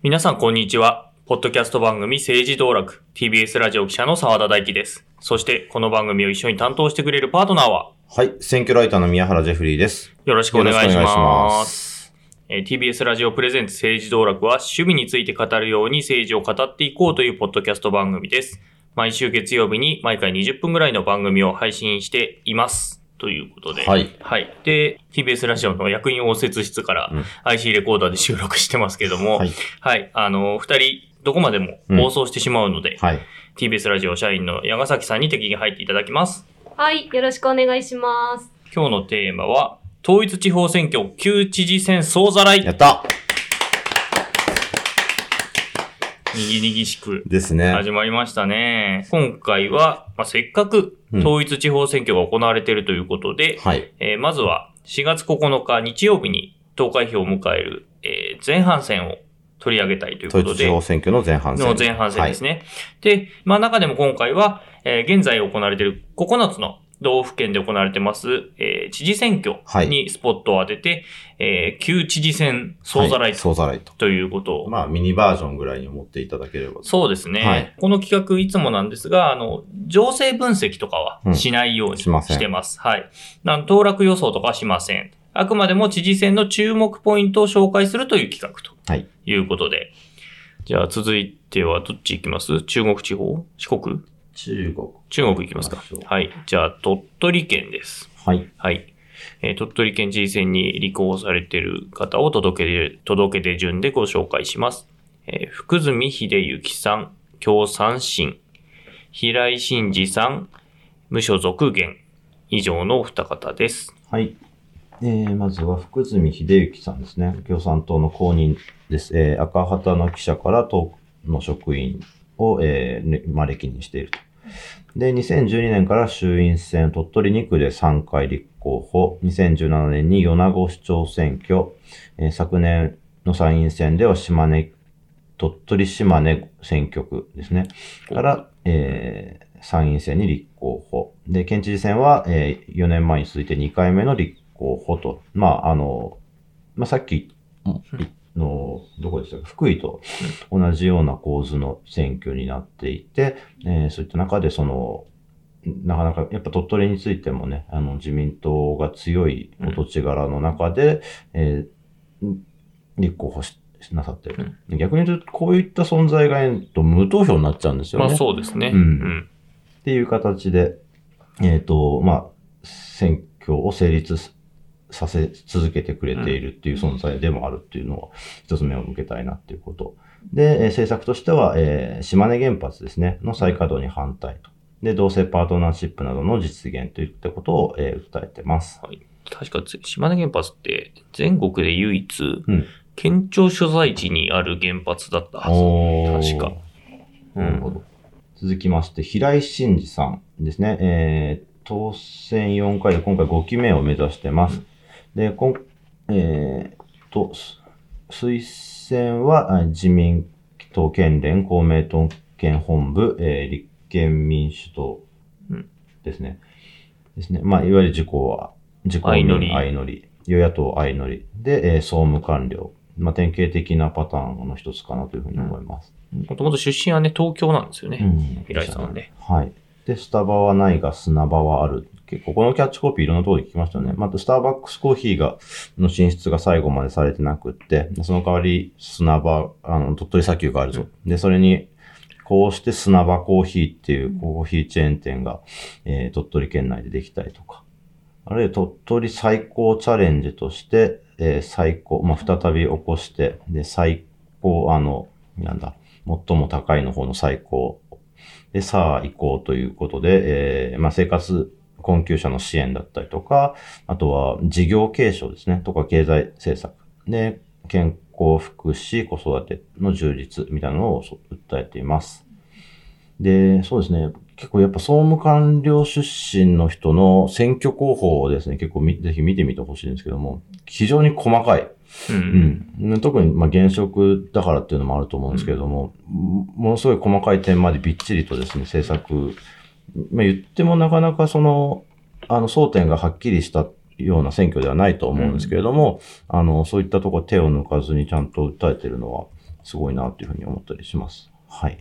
皆さんこんにちは。ポッドキャスト番組政治道楽 TBS ラジオ記者の澤田大樹です。そしてこの番組を一緒に担当してくれるパートナーは？はい。選挙ライターの宮原ジェフリーです。よろしくお願いし。ますえー TBS ラジオプレゼンツ政治道楽は趣味について語るように政治を語っていこうというポッドキャスト番組です。毎週月曜日に毎回20分ぐらいの番組を配信しています。ということで。はい。はい。で、TBS ラジオの役員応接室からうん IC レコーダーで収録してますけども、はい。はい。あの、二人、どこまでも放送してしまうので、はい。TBS ラジオ社員の矢ヶ崎さんに適宜入っていただきます。はい、よろしくお願いします。今日のテーマは、統一地方選挙旧知事選総ざらい。やったにぎにぎしくですね。始まりましたね。今回は、まあ、せっかくうん統一地方選挙が行われているということで、はい。えーまずは4月9日日曜日に投開票を迎える、えー前半戦を取り上げたいということで、統一地方選挙の前半戦。の前半戦ですね。で、まあ中でも今回は、えー現在行われている9つの道府県で行われてます、えー知事選挙にスポットを当てて、えー旧知事選総ざらはいい総ざらいと。ということを、まあ、ミニバージョンぐらいに思っていただければ。そうですね、はいこの企画いつもなんですが、あの、情勢分析とかはしないようにしませんしてます。はい。なん当落予想とかはしません。あくまでも知事選の注目ポイントを紹介するという企画とはい。いうことで。じゃあ続いてはどっち行きます？中国地方？四国？中国。中国行きますかはい。じゃあ鳥取県です。はい。はい。えー鳥取県知事選に立候補されている方を届け出、届け出順でご紹介します。えー福住秀幸さん、共産新、平井真二さん、無所属現、以上のお二方です。はい。えー、まずは福住秀幸さんですね。共産党の公認です。えー、赤旗の記者から党の職員を、えーねまあ、歴任していると。で、2012年から衆院選、鳥取2区で3回立候補。2017年に米子市長選挙。えー昨年の参院選では島根、鳥取島根選挙区ですね。から、えー参院選に立候補。で、県知事選は、え4年前に続いて2回目の立候補と。まあ、あの、まあ、さっきの、どこでしたか、福井と同じような構図の選挙になっていて、えーそういった中で、その、なかなか、やっぱ鳥取についてもね、あの、自民党が強いお土地柄の中で、えー立候補しなさってる。逆に言うと、こういった存在がいると無投票になっちゃうんですよね。まあそうですね。うんっていう形で、えっ、と、まあ、選挙を成立させ続けてくれているっていう存在でもあるっていうのを一つ目を向けたいなっていうこと。で、えー政策としては、えー島根原発ですね、の再稼働に反対と。で、同性パートナーシップなどの実現といったことを、えー訴えてます。はい。確かつ、島根原発って全国で唯一、うん。県庁所在地にある原発だったはず。確か。うんなるほど。続きまして、平井真二さんですね。えー当選4回で今回5期目を目指してます。で、こん、えーと、す推薦はあ自民党県連、公明党県本部、えー立憲民主党うんですね。ですね。まあ、いわゆる自公は、自公民相乗り相乗り。与野党相乗り。で、えー総務官僚。まあ、典型的なパターンの一つかなというふうに思います。もともと出身はね、東京なんですよね。うん平井さんはね。はい。で、スタバはないが砂場はある。結構このキャッチコピーいろんなところで聞きましたよね。また、スターバックスコーヒーが、の進出が最後までされてなくって、でその代わり砂場、あの、鳥取砂丘があるぞ。で、それに、こうして砂場コーヒーっていうコーヒーチェーン店が、えー鳥取県内でできたりとか。あるいは鳥取最高チャレンジとして、えー最高、まあ、再び起こして、で、最高、あの、なんだ、最も高いの方の最高で、さあ行こうということで、えーまあ、生活困窮者の支援だったりとか、あとは事業継承ですね、とか経済政策。で、健康福祉、子育ての充実みたいなのをそ訴えています。で、そうですね、結構やっぱ総務官僚出身の人の選挙候補をですね、結構みぜひ見てみてほしいんですけども、非常に細かい。うん。うん、特にまあ現職だからっていうのもあると思うんですけれども、もものすごい細かい点までびっちりとですね、政策、まあ、言ってもなかなかその、あの争点がはっきりしたような選挙ではないと思うんですけれども、あの、そういったところ手を抜かずにちゃんと訴えてるのは、すごいなというふうに思ったりします。はい。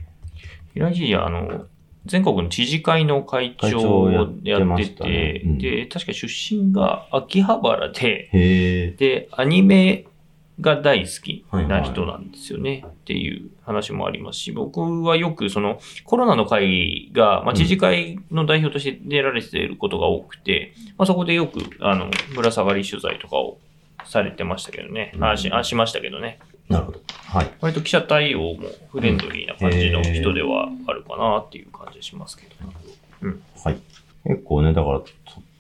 平井あの、全国の知事会の会会長長をややってってましたねて、うんで、確か出身が秋葉原で。で、アニメが大好きな人なんですよね、っていう話もありますし、僕はよくそのコロナの会議が、まあ、うん知事会の代表として出られていることが多くて、まあ、そこでよく、あの、ぶら下がり取材とかをされてましたけどね。あしあしましたけどね。なるほど。はい。割と記者対応もフレンドリーな感じの人ではあるかなっていう感じしますけど。はい。結構ね、だから、と、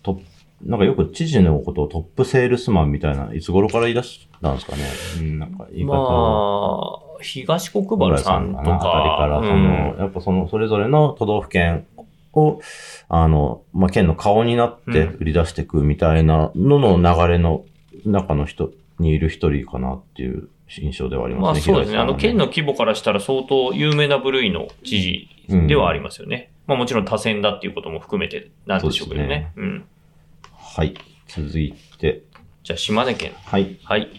となんかよく知事のことをトップセールスマンみたいな、いつ頃から言い出したんですかね。うん、なんか言い方を。まあ、東国原さんとか、あたりから、その、やっぱその、それぞれの都道府県を、あの、まあ、県の顔になってうん売り出していくみたいなのの流れの中の人にいる一人かなっていう印象ではありまますね。あそうですね。あの、県の規模からしたら相当有名な部類の知事ではありますよね。まあもちろん多選だっていうことも含めてなんでしょうけどね。うん。はい。続いて、じゃあ島根県。はい。はい。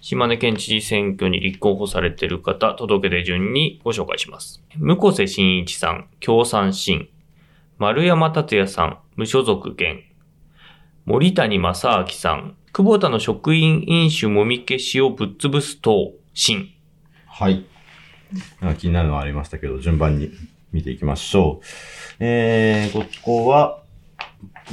島根県知事選挙に立候補されている方、届け出順にご紹介します。向瀬真一さん、共産新。丸山達也さん、無所属現。森谷正明さん、久保田の職員飲酒もみ消しをぶっ潰す党、新。はい。なんか気になるのはありましたけど、順番に見ていきましょう。えー、ここは、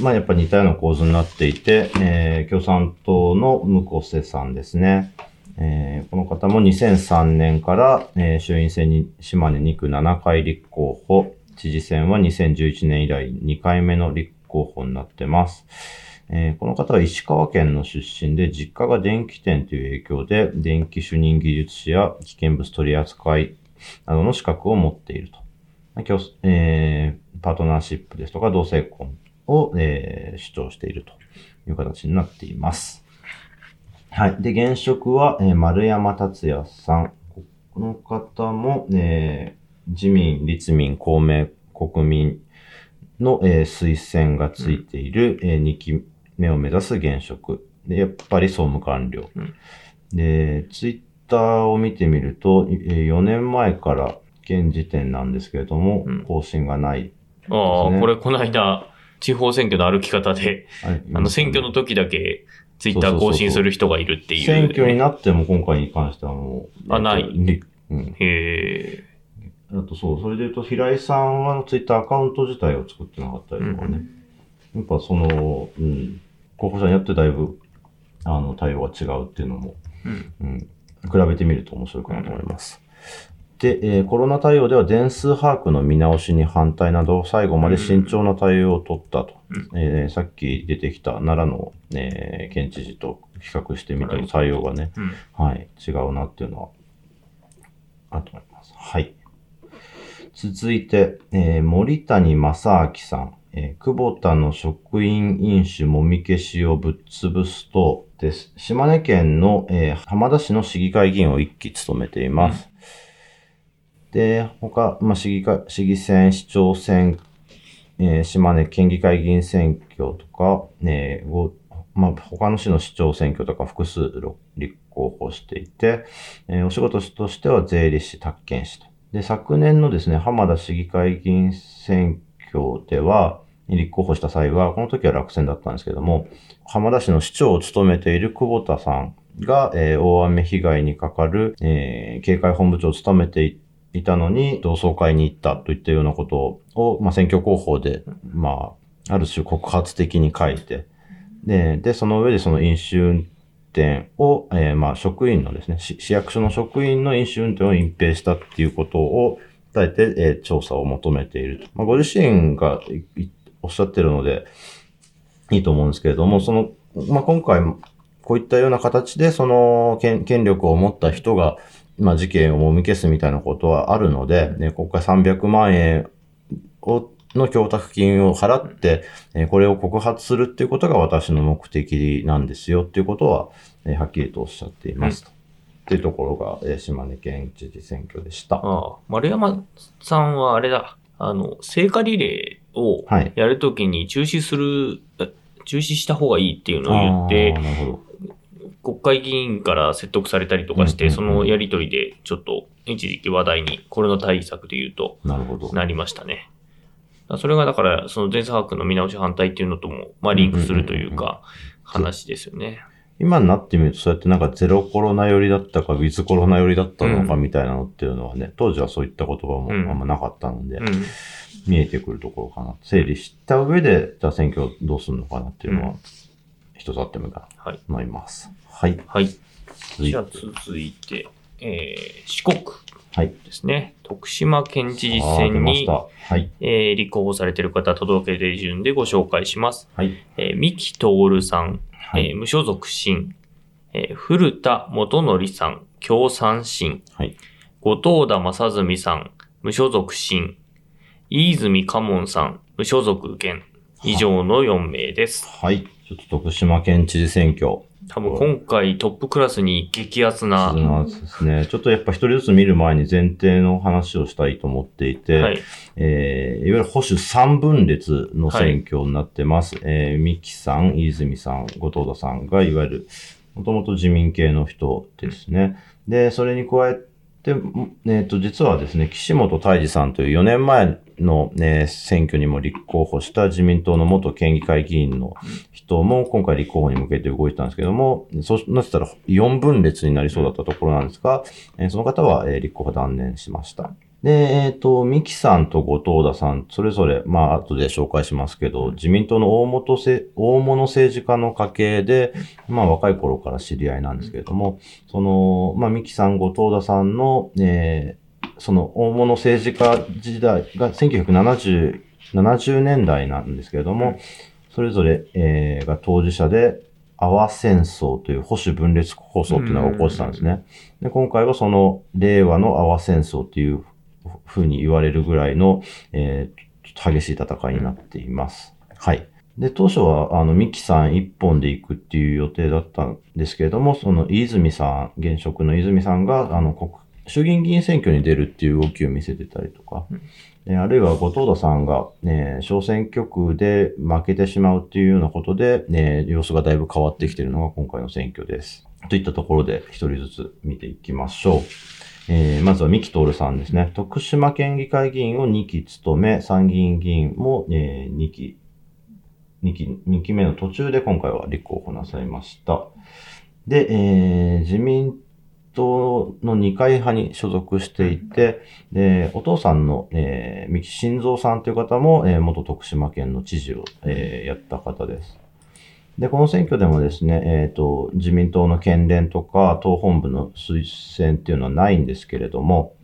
まあやっぱり似たような構図になっていて、えー、共産党の向瀬さんですね。えーこの方も2003年から、えー衆院選に島根2区7回立候補、知事選は2011年以来2回目の立候補になってます。えーこの方は石川県の出身で、実家が電気店という影響で、電気主任技術士や危険物取扱いなどの資格を持っていると。えーパートナーシップですとか同性婚を、えー主張しているという形になっています。はい。で、現職は、えー丸山達也さん。この方も、えー自民、立民、公明、国民の、えー推薦がついている、え2期目を目指す現職。で、やっぱり総務官僚。うんで、ツイッターを見てみると、えー4年前から現時点なんですけれども、うん更新がない。ああ、ですねこれこの間、地方選挙の歩き方で、あの、選挙の時だけ、ツイッター更新する人がいるっていう。選挙になっても今回に関してはもう、あないうん。へえ。あとそう、それで言うと、平井さんはツイッターアカウント自体を作ってなかったりとかね。やっぱその、うん、候補者によってだいぶ、あの、対応が違うっていうのも、うん。うん、比べてみると面白いかなと思います。で、えーコロナ対応では全数把握の見直しに反対など、最後まで慎重な対応を取ったと。うんえーさっき出てきた奈良の、えー県知事と比較してみても対応がね、うん。はい、違うなっていうのは、あると思います。はい。続いて、えー森谷正明さん。えー久保田の職員飲酒もみ消しをぶっ潰すとです。島根県の、えー浜田市の市議会議員を一期務めています。で、他、まあ、市議会、市議選、市長選、えー島根県議会議員選挙とか、えーまあ、他の市の市長選挙とか複数立候補していて、えーお仕事としては税理士、宅建士と。で、昨年のですね、浜田市議会議員選挙では、立候補した際は、この時は落選だったんですけども、浜田市の市長を務めている久保田さんが、えー大雨被害にかかる、えー警戒本部長を務めていいたのに、同窓会に行ったといったようなことを、まあ、選挙広報で、まあ、ある種告発的に書いて、で、で、その上でその飲酒運転を、えーまあ、職員のですね、市市役所の職員の飲酒運転を隠蔽したっていうことを伝えて、えー調査を求めていると。まあ、ご自身がおっしゃってるので、いいと思うんですけれども、その、まあ、今回、こういったような形で、その、権権力を持った人が、まあ、事件をもみ消すみたいなことはあるので、ね、今回300万円を、の供託金を払って、えーこれを告発するっていうことが私の目的なんですよっていうことは、えーはっきりとおっしゃっていますと。っていうところが、えー島根県知事選挙でした。ああ、丸山さんはあれだ。あの、聖火リレーをはい。やるときに中止する、え中止した方がいいっていうのを言ってあー、なるほど。こ会議員から説得されたりとかして、うんうんうんそのやりとりでちょっと一時期話題に、コロナ対策で言うとなるほど。なりましたね。それがだから、その全数把握の見直し反対っていうのとも、まあリンクするというか、話ですよね。今になってみると、そうやってなんかゼロコロナ寄りだったか、ウィズコロナ寄りだったのかみたいなのっていうのはね、当時はそういった言葉もあうんんまなかったので、うん。見えてくるところかな。整理した上で、じゃあ選挙どうするのかなっていうのはうん、一つあってもいいかなはい。と思います。はい。はい。続いてじゃあ。続いて、えー、四国はい。ですね。徳島県知事選に。はい。えー立候補されている方、届け出順でご紹介します。はい。えー、三木徹さん、はい。えー無所属新、えー古田元則さん、共産新、はい。後藤田正純さん、無所属新、飯泉家門さん、無所属現、以上の4名です。はい。ちょっと徳島県知事選挙。多分今回トップクラスに激アツな、そうですね。ちょっとやっぱ一人ずつ見る前に前提の話をしたいと思っていて、はい、えーいわゆる保守三分裂の選挙になってます。えー三木さん、飯泉さん、後藤田さんが、いわゆる、もともと自民系の人ですね。で、それに加えて、んえっ、と、実はですね、岸本泰治さんという4年前の、ね、選挙にも立候補した自民党の元県議会議員の人も今回立候補に向けて動いてたんですけども、そうなってたら4分裂になりそうだったところなんですが、えその方は、え立候補断念しました。で、えっ、と、三木さんと後藤田さん、それぞれ、まあ、後で紹介しますけど、自民党の大元せ、大物政治家の家系で、まあ、若い頃から知り合いなんですけれども、その、まあ、三木さん、後藤田さんの、えーその大物政治家時代が1970、70年代なんですけれども、それぞれ、えーが当事者で、阿波戦争という保守分裂構想っていうのが起こってたんですね。で、今回はその令和の阿波戦争っていうふうに言われるぐらいの、えー激しい戦いになっています。はい。で、当初は、あの、ミキさん一本で行くっていう予定だったんですけれども、その、泉さん、現職の泉さんが、あの、国、衆議院議員選挙に出るっていう動きを見せてたりとか、であるいは後藤田さんが、ね、小選挙区で負けてしまうっていうようなことで、ね、様子がだいぶ変わってきているのが今回の選挙です。といったところで一人ずつ見ていきましょう。えーまずは三木徹さんですね。徳島県議会議員を2期務め、参議院議員も、え2期、2期、2期目の途中で今回は立候補なさいました。で、えー自民党の二階派に所属していて、で、お父さんの、えー、三木晋三さんという方も、えー元徳島県の知事を、えーやった方です。で、この選挙でもですね、えっ、と、自民党の県連とか党本部の推薦っていうのはないんですけれども、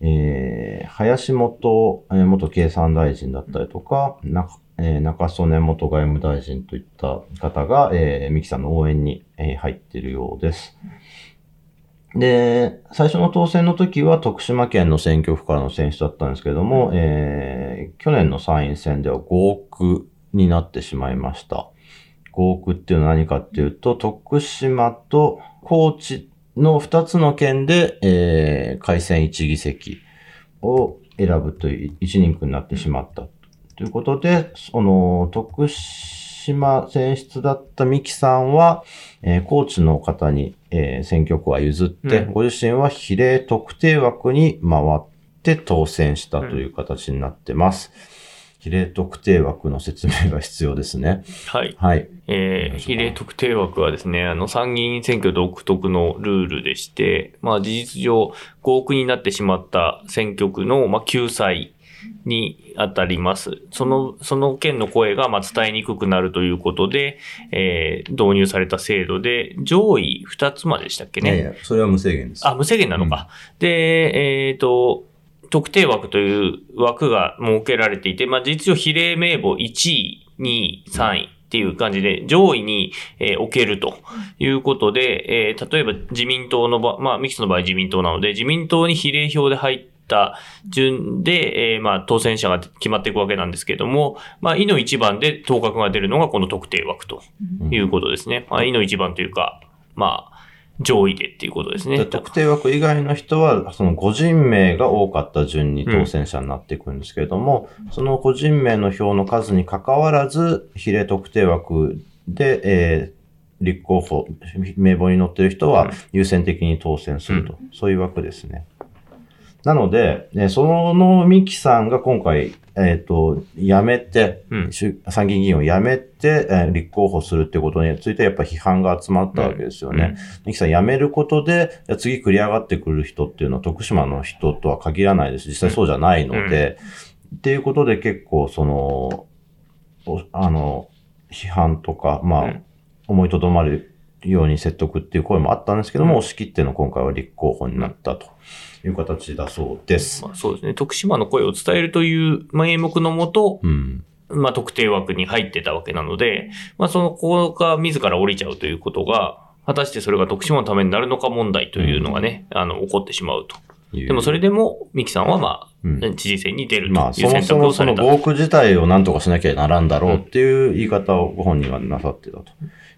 えー林本、えー元経産大臣だったりとか、なえー中曽根元外務大臣といった方が、えー、三木さんの応援に、えー入っているようです。で、最初の当選の時は徳島県の選挙区からの選出だったんですけれども、えー去年の参院選では5億になってしまいました。5億っていうのは何かっていうと、徳島と高知の2つの県で、えー改選1議席を選ぶという一人区になってしまった。ということで、その、徳島選出だった三木さんは、えー高知の方に、えー選挙区は譲って、うんご自身は比例特定枠に回って当選したという形になってます。比例特定枠の説明が必要ですね。はい。はい。えー、比例特定枠はですね、あの、参議院選挙独特のルールでして、まあ、事実上、合区になってしまった選挙区の、まあ、救済に当たります。その、その件の声が、まあ、伝えにくくなるということで、えー、導入された制度で、上位2つまででしたっけね。いやいや、それは無制限です。あ、無制限なのか。で、えっ、と、特定枠という枠が設けられていて、まあ、事実上比例名簿1位、2位、3位っていう感じで、上位に、えー置けるということで、えー例えば自民党の場、まあ、ミキスの場合自民党なので、自民党に比例票で入った順で、えーまあ、当選者が決まっていくわけなんですけれども、まあ、いの一番で当確が出るのがこの特定枠ということですね。まあ、いの一番というか、まあ、上位でっていうことですね。で特定枠以外の人は、その個人名が多かった順に当選者になっていくんですけれども、その個人名の票の数に関わらず、比例特定枠で、えー立候補、名簿に載ってる人うんは優先的に当選すると。そういう枠ですね。なので、ねその三木さんが今回、えっ、と、辞めて、うん衆参議院議員を辞めて、えー立候補するってことについてやっぱ批判が集まったわけですよね。三木さん辞めることで、次繰り上がってくる人っていうのは徳島の人とは限らないです。実際そうじゃないので、っていうことで結構その、おあの、批判とか、まあ、うん思いとどまるように説得っていう声もあったんですけども、うん押し切っての今回は立候補になったという形だそうです。まあ、そうですね。徳島の声を伝えるという名目のもと、うん。まあ、特定枠に入ってたわけなので、まあ、その子が自ら降りちゃうということが、果たしてそれが徳島のためになるのか問題というのがね、あの、起こってしまうと。でもそれでも、三木さんはまうんあ、知事選に出るまあ、という選そもそもその択をされた。合区自体を何とかしなきゃならんだろうっていう言い方をご本人はなさってたと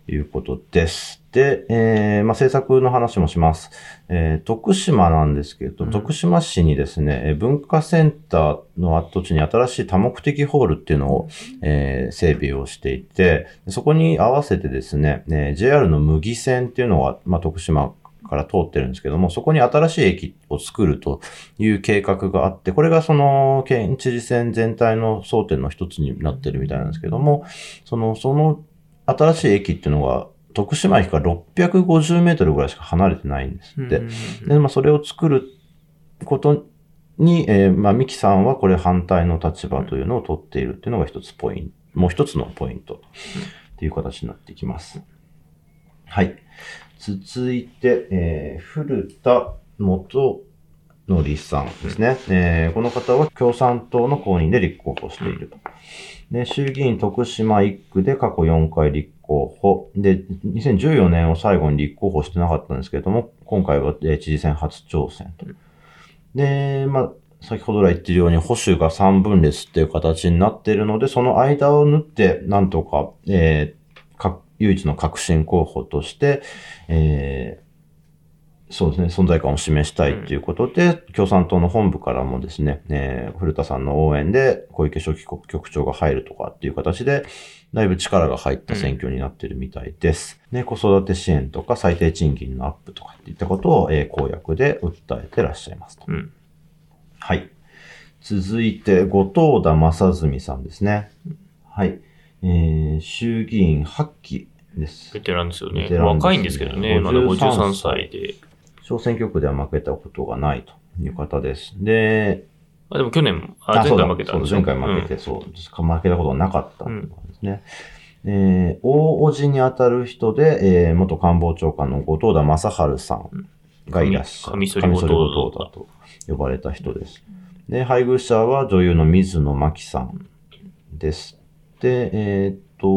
いうことです。で、えー、まあ政策の話もします。えー、徳島なんですけれど、うん徳島市にですね、えー文化センターの跡地に新しい多目的ホールっていうのを、えー整備をしていて、そこに合わせてですね、えー JR の麦線っていうのが、まあ、徳島から通ってるんですけども、そこに新しい駅を作るという計画があって、これがその県知事選全体の争点の一つになってるみたいなんですけども、その、その新しい駅っていうのが、徳島駅から650メートルぐらいしか離れてないんですって。うんで、まあ、それを作ることに、えーまあ、ミキさんはこれ反対の立場というのを取っているっていうのが一つポイント、もう一つのポイントっていう形になってきます。はい。続いて、えー古田元則さんですね、えーこの方は共産党の公認で立候補していると。で、衆議院徳島1区で過去4回立候補。で、2014年を最後に立候補してなかったんですけれども、今回は、知事選初挑戦と。で、まあ、先ほど来言ってるように保守が3分裂っていう形になっているので、その間を縫って、なんとか、えー唯一の革新候補として、えーそうですね、存在感を示したいということで、共産党の本部からもですね、えー古田さんの応援で小池書記局長が入るとかっていう形で、だいぶ力が入った選挙になってるみたいです。で、子育て支援とか最低賃金のアップとかっていったことを、えー公約で訴えてらっしゃいますと。うん。はい。続いて、後藤田正純さんですね。はい。えー、衆議院8期ですベ。テランですよね。ベテランですね若いんですけどね。まだ53 53歳で。小選挙区では負けたことがないという方です。で、あでも去年、あ前そうだ回負けたんですそう前回負けて、そうですか、負けたことがなかったということですね。えー、大叔父にあたる人で、えー、元官房長官の後藤田正治さんがいらっしゃる。カミソリ後藤カミソリ後藤だと呼ばれた人です。で、配偶者は女優の水野真紀さんです。で、えーっと、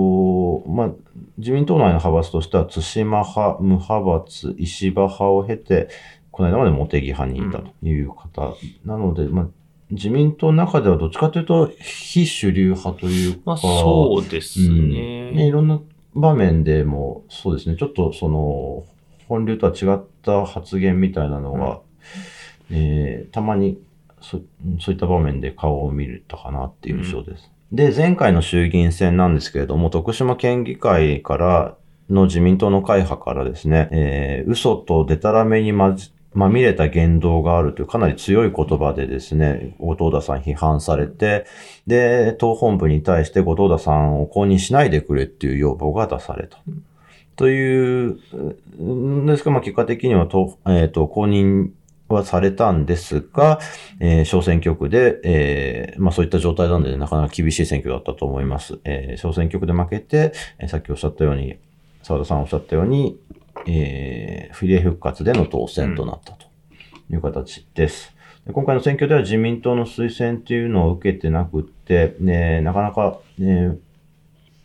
まあ、自民党内の派閥としては、津島派、無派閥、石破派を経て、この間まで茂木派にいたという方。なので、まあ、自民党の中ではどっちかというと、非主流派というか、まあそうですうんね。ねいろんな場面でも、そうですね、ちょっとその、本流とは違った発言みたいなのが、えーたまにそそういった場面で顔を見れたかなっていう印象です。で、前回の衆議院選なんですけれども、徳島県議会からの自民党の会派からですね、えー嘘とデタラメにまじまみれた言動があるというかなり強い言葉でですね、後藤田さん批判されて、で、党本部に対して後藤田さんを公認しないでくれっていう要望が出された。という、んですが、まあ、結果的にはと、えっ、と、公認はされたんですが、えー小選挙区で、えーまあ、そういった状態なんで、なかなか厳しい選挙だったと思います。えー小選挙区で負けて、えーさっきおっしゃったように、澤田さんおっしゃったように、えー、比例復活での当選となったという形です。で今回の選挙では自民党の推薦というのを受けてなくって、ね、なかなか、ね、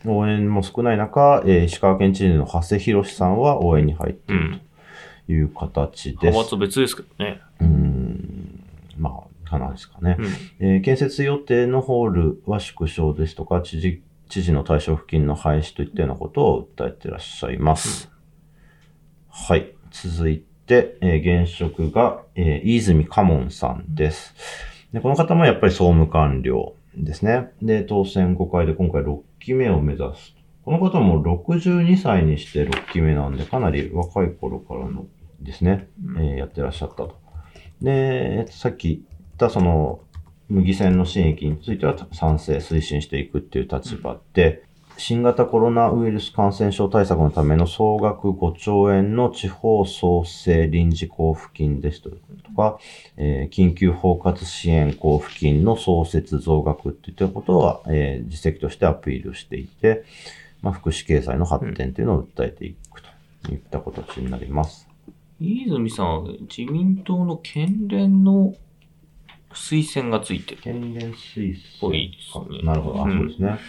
応援も少ない中、えー石川県知事の長谷博さんは応援に入っているという形です。派閥別ですけどね。うーん、まあ、かなですかね。うん。えー建設予定のホールは縮小ですとか、知事、知事の対象付近の廃止といったようなことを訴えていらっしゃいます。はい。続いて、えー現職が、えー飯泉家門さんです。でこの方もやっぱり総務官僚ですね。で、当選5回で今回6期目を目指す。この方も62歳にして6期目なんで、かなり若い頃からのですね、うんえーやってらっしゃったと。で、えっとさっき言ったその、麦線の新駅については賛成、推進していくっていう立場で、新型コロナウイルス感染症対策のための総額5兆円の地方創生臨時交付金ですとか、えー緊急包括支援交付金の創設増額っていったことは、えー実績としてアピールしていて、まあ、福祉経済の発展というのを訴えていくといった形になります。飯泉さんは自民党の県連の推薦がついてる。県連推ぽ薦いですねなるほど。あ、うんそうですね。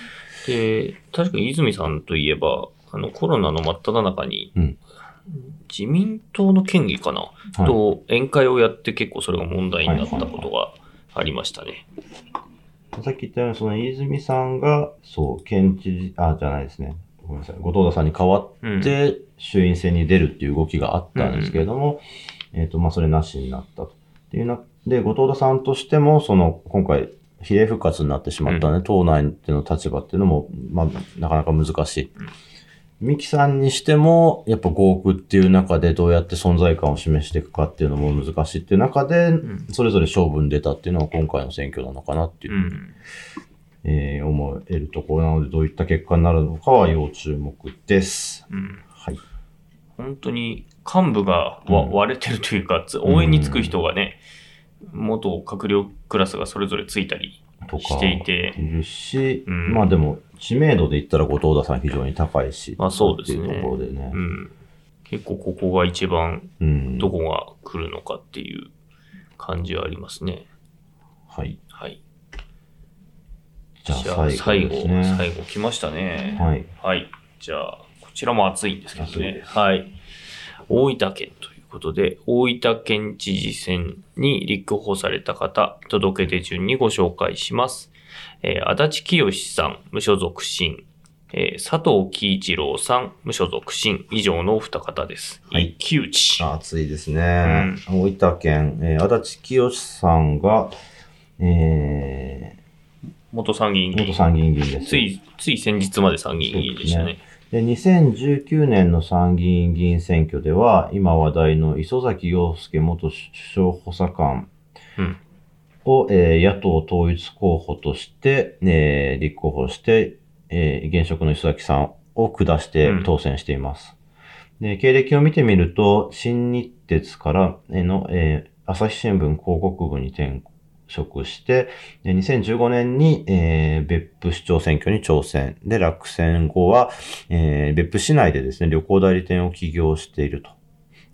で、確かに泉さんといえば、あのコロナの真っ只中に、うん自民党の県議かな、はいと宴会をやって結構それが問題になったことがありましたね。さっき言ったように、その飯泉さんが、そう、県知事、あ、じゃないですね。ごめんなさい。後藤田さんに代わうんって、衆院選に出るっていう動きがあったんですけれども、えっ、と、まあ、それなしになったと。っていうな、で、後藤田さんとしても、その、今回、比例復活になってしまったので、党内での立場っていうのも、まあ、なかなか難しい。三木さんにしても、やっぱ合区っていう中でどうやって存在感を示していくかっていうのも難しいっていう中で、んそれぞれ勝負に出たっていうのが今回の選挙なのかなっていうう、ん。えー思えるところなので、どういった結果になるのかは要注目です。うん。はい。本当に幹部が割れてるというか、つ応援につく人がね、元閣僚クラスがそれぞれついたりしていて、いるし、うんまあでも、知名度で言ったら後藤田さん非常に高いし、まあそうですねっていうところでねう。ん。結構ここが一番うん。どこが来るのかっていう感じはありますね。はい。はい。じゃあ最最後、後ですね。最後来ましたね。はい。はい。じゃあ、こちらも暑いんですけどね。はい。大分県ということで、大分県知事選に立候補された方、届け出順にご紹介します。えー足立清さん、無所属新。えー佐藤喜一郎さん、無所属新。以上のお二方です。はい一騎打ち。暑いですね。大分県、えー足立清さんが、え元参議院ー、議員。元参議院議員です。つい、つい先日まで参議院議員でしたね。で、2019年の参議院議員選挙では、今話題の磯崎陽介元首相補佐官うんを、えー野党統一候補として、えー立候補して、えー現職の磯崎さんを下してうん当選しています。で、経歴を見てみると、新日鉄からえーの、えー朝日新聞広告部に転職して、で2015年に、えー別府市長選挙に挑戦。で、落選後は、えー別府市内でですね、旅行代理店を起業していると。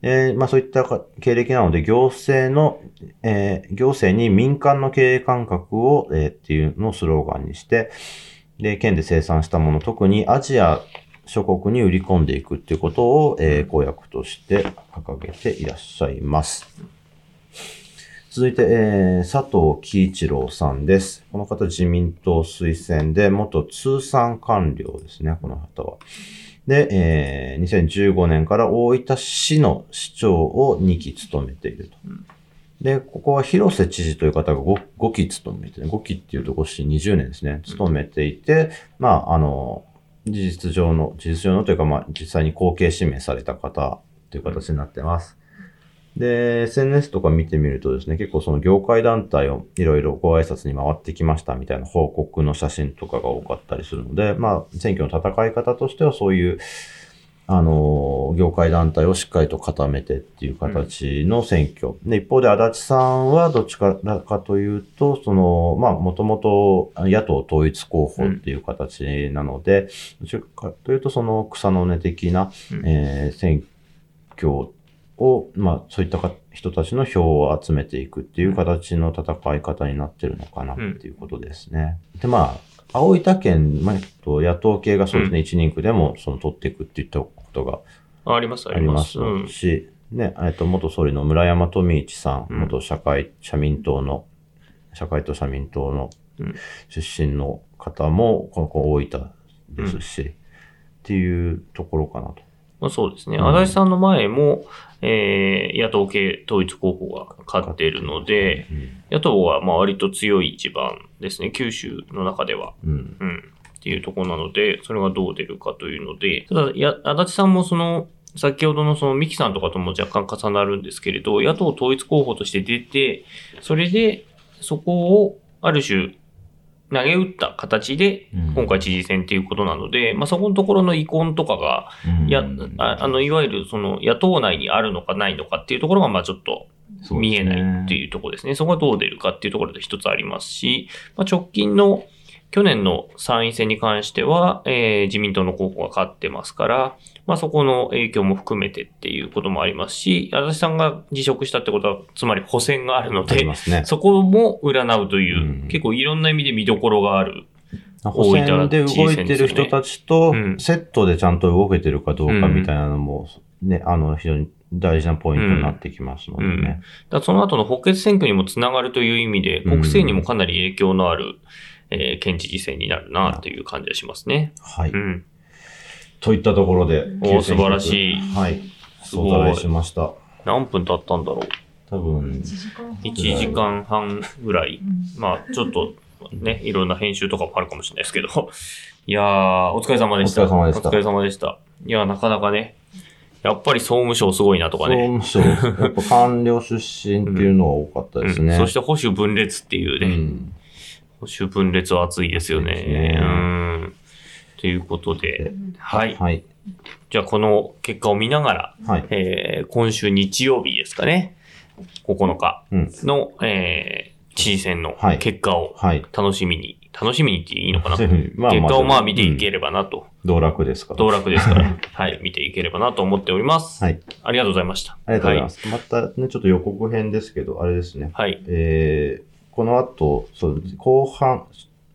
えまあそういった経歴なので、行政の、えー行政に民間の経営感覚を、えーっていうのをスローガンにして、で、県で生産したもの、特にアジア諸国に売り込んでいくっていうことを、えー公約として掲げていらっしゃいます。続いて、えー佐藤喜一郎さんです。この方自民党推薦で、元通産官僚ですね、この方は。で、えー2015年から大分市の市長を2期務めていると。で、ここは広瀬知事という方が 5, 5期務めて、5期っていうと5市20年ですね、務めていて、まあ、あの、事実上の、事実上のというか、まあ、実際に後継指名された方という形になってます。で、SNS とか見てみるとですね、結構その業界団体をいろいろご挨拶に回ってきましたみたいな報告の写真とかが多かったりするので、まあ、選挙の戦い方としてはそういう、あの、業界団体をしっかりと固めてっていう形の選挙。で、一方で足立さんはどっちからかというと、その、まあ、もともと野党統一候補っていう形なので、どちらかというと、その草の根的な、うんえー選挙を、まあ、そういったか人たちの票を集めていくっていう形の戦い方になってるのかなっていうことですね。で、まあ、大分県、まあ、えっと野党系がそうですね、一人区でもその取っていくっていったことがあります、あありますす。うん。し、ね、えっと、元総理の村山富一さん、うん元社会、社民党の、社会と社民党のうん出身の方も、この子大分ですし、っていうところかなと。まあ、そうですね。うん足立さんの前も、えー野党系統一候補が勝っているので、うん野党はまあ割と強い地盤ですね。九州の中では。うん。うん。っていうところなので、それがどう出るかというので、ただ、や、足立さんもその、先ほどのそのミキさんとかとも若干重なるんですけれど、野党統一候補として出て、それで、そこをある種投げ打った形で、うん。今回知事選っていうことなので、まあそこのところの遺恨とかが、うん。や、ああの、いわゆるその野党内にあるのかないのかっていうところが、まあちょっと見えないってういうところですね。そこがどう出るかっていうところで一つありますし、まあ、直近の去年の参院選に関しては、えー自民党の候補が勝ってますから、まあそこの影響も含めてっていうこともありますし、足立さんが辞職したってことは、つまり補選があるのでね。そこも占うという、うん結構いろんな意味で見どころがある。補選で動いてる人たちとうんセットでちゃんと動けてるかどうかみたいなのも、ね、あの、非常に大事なポイントになってきますのでね。だからその後の補欠選挙にもつながるという意味で、国政にもかなり影響のある、えー県知事選になるなという感じがしますね。はい。うん。といったところで、おー素晴らしいはい。すごいおさらいしました。何分経ったんだろう？多分、1時間半。1時間半ぐらい。まあ、ちょっとね、いろんな編集とかもあるかもしれないですけど。いやー、お疲れ様でした。お疲れ様でしたお疲れ様でした。いやー、なかなかね、やっぱり総務省すごいなとかね。総務省、やっぱ官僚出身っていうのが多かったですね。うんそして保守分裂っていうね、うん保守分裂は熱いですよね。ねうん。ということで、はい。はい。じゃあ、この結果を見ながら、はい。えー今週日曜日ですかね、9日うん。の、えー知事選のはい結果をはい。楽しみに、楽しみにっていいのかな？まあ結果をまあ見ていうんければなと、道楽ですから。道楽ですから、はい、見ていければなと思っております。はい。ありがとうございました。ありがとうございます。またね、ちょっと予告編ですけど、あれですね。はい。はい。えーこの後、そう、後半、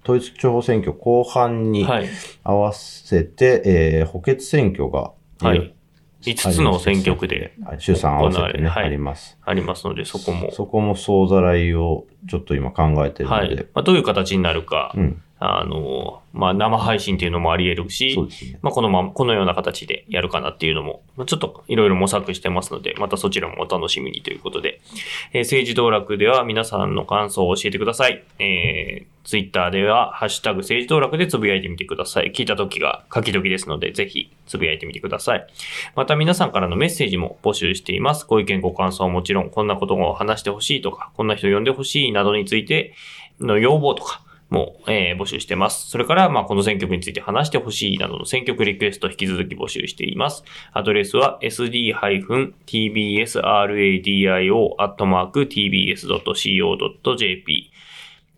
統一地方選挙後半にはい。合わせて、えー補欠選挙が、はい。5つの選挙区ではい衆参合わせてね、はいあります。ありますので、そこも。そこも総ざらいをちょっと今考えてるので、はい。まあ、どういう形になるか、うん、あの、まあ、生配信っていうのもあり得るし、ね。まあ、このまま、このような形でやるかなっていうのも、まあちょっといろいろ模索してますので、またそちらもお楽しみにということで、えー政治道楽では皆さんの感想を教えてください。えー、ツイッターでは、ハッシュタグ政治道楽でつぶやいてみてください。聞いた時が書き時ですので、ぜひつぶやいてみてください。また皆さんからのメッセージも募集しています。ご意見ご感想はもちろん、こんなことを話してほしいとか、こんな人呼んでほしいなどについての要望とか、も、えー募集してます。それから、まあ、この選挙区について話してほしいなどの選挙区リクエスト引き続き募集しています。アドレスは sd-tbsradio.tbs.co.jp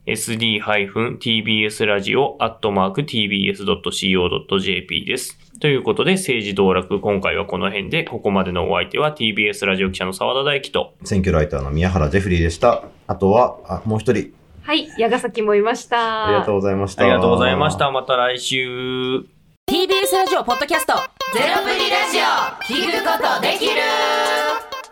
sd-tbsradio.tbs.co.jp です。ということで、政治道楽、今回はこの辺で、ここまでのお相手は TBS ラジオ記者の澤田大樹と、選挙ライターの宮原ジェフリーでした。あとは、あもう一人、はい、矢ヶ崎もいました。ありがとうございました。ありがとうございまし。た。また来週。TBS ラジオポッドキャストゼロプリラジオ聞くことできる